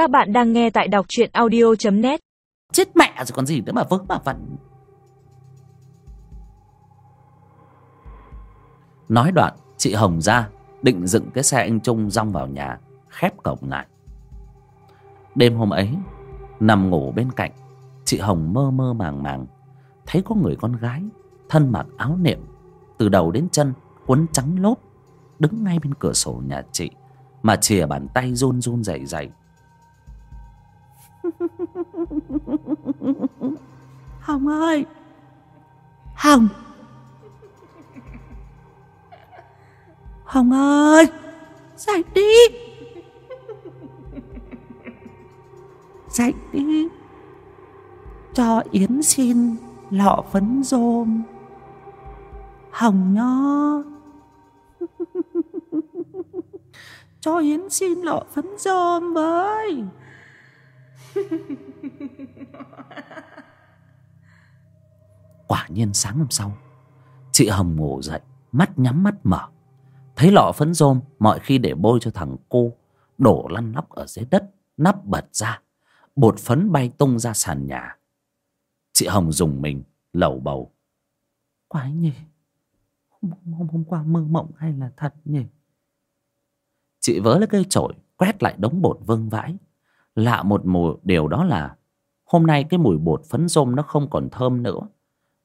Các bạn đang nghe tại đọc truyện audio.net Chết mẹ rồi còn gì nữa mà vớ mà vẩn Nói đoạn, chị Hồng ra, Định dựng cái xe anh Trung rong vào nhà, Khép cổng lại. Đêm hôm ấy, Nằm ngủ bên cạnh, Chị Hồng mơ mơ màng màng, Thấy có người con gái, Thân mặc áo niệm Từ đầu đến chân, quấn trắng lốp, Đứng ngay bên cửa sổ nhà chị, Mà chìa bàn tay run run rẩy rẩy. Hồng ơi! Hồng! Hồng ơi! Dậy đi! Dậy đi! Cho Yến xin lọ phấn rôm. Hồng nhó Cho Yến xin lọ phấn rôm với. Quả nhiên sáng hôm sau Chị Hồng ngủ dậy Mắt nhắm mắt mở. Thấy lọ phấn rôm Mọi khi để bôi cho thằng cô Đổ lăn lóc ở dưới đất Nắp bật ra Bột phấn bay tung ra sàn nhà. Chị Hồng dùng mình lẩu bầu. Quái nhỉ? Hôm, hôm, hôm qua mơ mộng hay là thật nhỉ? Chị vớ lấy cây chổi Quét lại đống bột vương vãi Lạ một mùi điều đó là Hôm nay cái mùi bột phấn rôm nó không còn thơm nữa,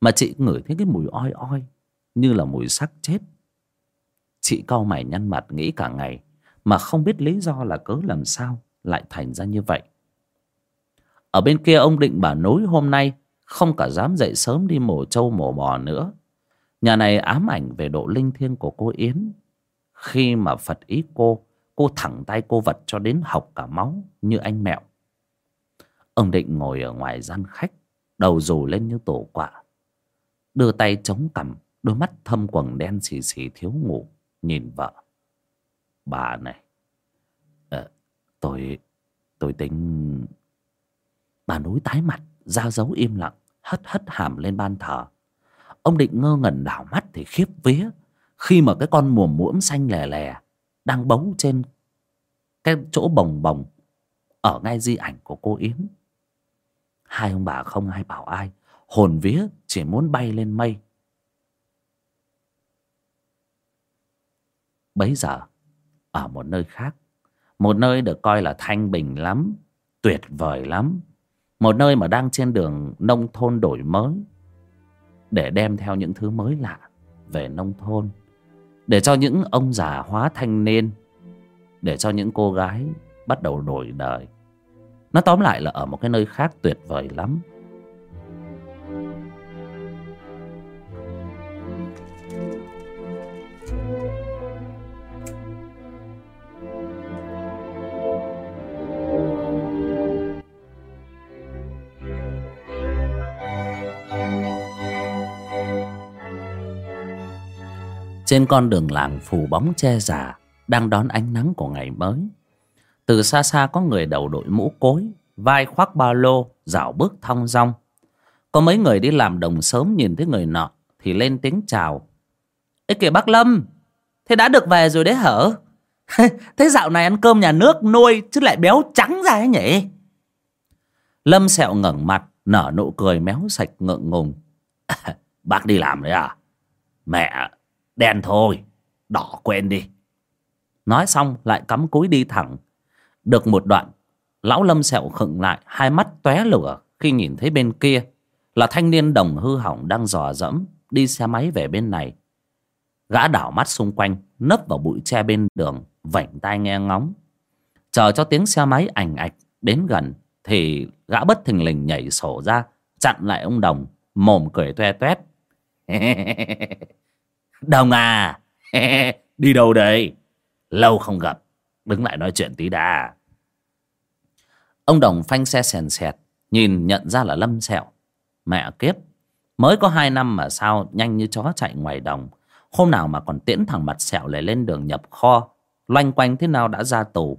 Mà chị ngửi thấy cái mùi oi oi, Như là mùi xác chết. Chị cau mày nhăn mặt nghĩ cả ngày, Mà không biết lý do là cớ làm sao Lại thành ra như vậy. Ở bên kia ông định bà nối hôm nay, Không cả dám dậy sớm đi mổ trâu mổ bò nữa. Nhà này ám ảnh về độ linh thiêng của cô Yến. Khi mà Phật ý cô Cô thẳng tay cô vật cho đến học cả máu Như anh mẹo. Ông Định ngồi ở ngoài gian khách Đầu rù lên như tổ quả Đưa tay chống cằm Đôi mắt thâm quầng đen xì xì thiếu ngủ Nhìn vợ. Bà này à, Tôi Tôi tính Bà núi tái mặt Ra dấu im lặng Hất hất hàm lên ban thờ. Ông Định ngơ ngẩn đảo mắt thì khiếp vía Khi mà cái con mùa muỗm xanh lè lè đang bấu trên Cái chỗ bồng bồng Ở ngay di ảnh của cô Yến. Hai ông bà không ai bảo ai, Hồn vía chỉ muốn bay lên mây. Bấy giờ, Ở một nơi khác, Một nơi được coi là thanh bình lắm, Tuyệt vời lắm, Một nơi mà đang trên đường nông thôn đổi mới, Để đem theo những thứ mới lạ Về nông thôn. Để cho những ông già hóa thanh niên, Để cho những cô gái Bắt đầu đổi đời. Nó tóm lại là ở một cái nơi khác tuyệt vời lắm. Trên con đường làng phủ bóng che già, Đang đón ánh nắng của ngày mới. Từ xa xa có người đầu đội mũ cối, Vai khoác ba lô, Dạo bước thong dong. Có mấy người đi làm đồng sớm nhìn thấy người nọ, Thì lên tiếng chào. Ê kìa bác Lâm, Thế đã được về rồi đấy hở Thế dạo này ăn cơm nhà nước nuôi, Chứ lại béo trắng ra ấy nhỉ? Lâm sẹo ngẩng mặt, Nở nụ cười méo sạch ngượng ngùng. Bác đi làm đấy à? Mẹ Đen thôi. Đỏ quên đi. Nói xong lại cắm cúi đi thẳng. Được một đoạn, Lão Lâm sẹo khựng lại, Hai mắt tóe lửa Khi nhìn thấy bên kia. Là thanh niên đồng hư hỏng đang dò dẫm, Đi xe máy về bên này. Gã đảo mắt xung quanh, Nấp vào bụi tre bên đường, Vảnh tai nghe ngóng. Chờ cho tiếng xe máy ảnh ạch Đến gần, Thì gã bất thình lình nhảy sổ ra, Chặn lại ông Đồng, Mồm cười toe toét. Đồng à? Đi đâu đấy Lâu không gặp. Đứng lại nói chuyện tí đã. Ông Đồng phanh xe sèn sẹt, Nhìn nhận ra là Lâm Sẹo. Mẹ kiếp, Mới có hai năm mà sao nhanh như chó chạy ngoài đồng. Hôm nào mà còn tiễn thằng mặt sẹo lại lên đường nhập kho, Loanh quanh thế nào đã ra tù.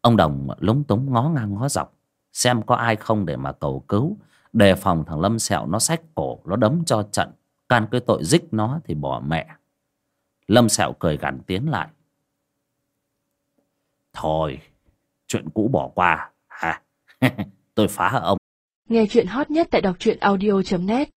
Ông Đồng lúng túng ngó ngang ngó dọc, Xem có ai không để mà cầu cứu. Đề phòng thằng Lâm Sẹo nó xách cổ, Nó đấm cho trận can cái tội dích nó thì bỏ mẹ. Lâm sẹo cười gằn tiến lại. Thôi, chuyện cũ bỏ qua. Hả tôi phá ông. Nghe chuyện hot nhất tại đọc truyện audio.net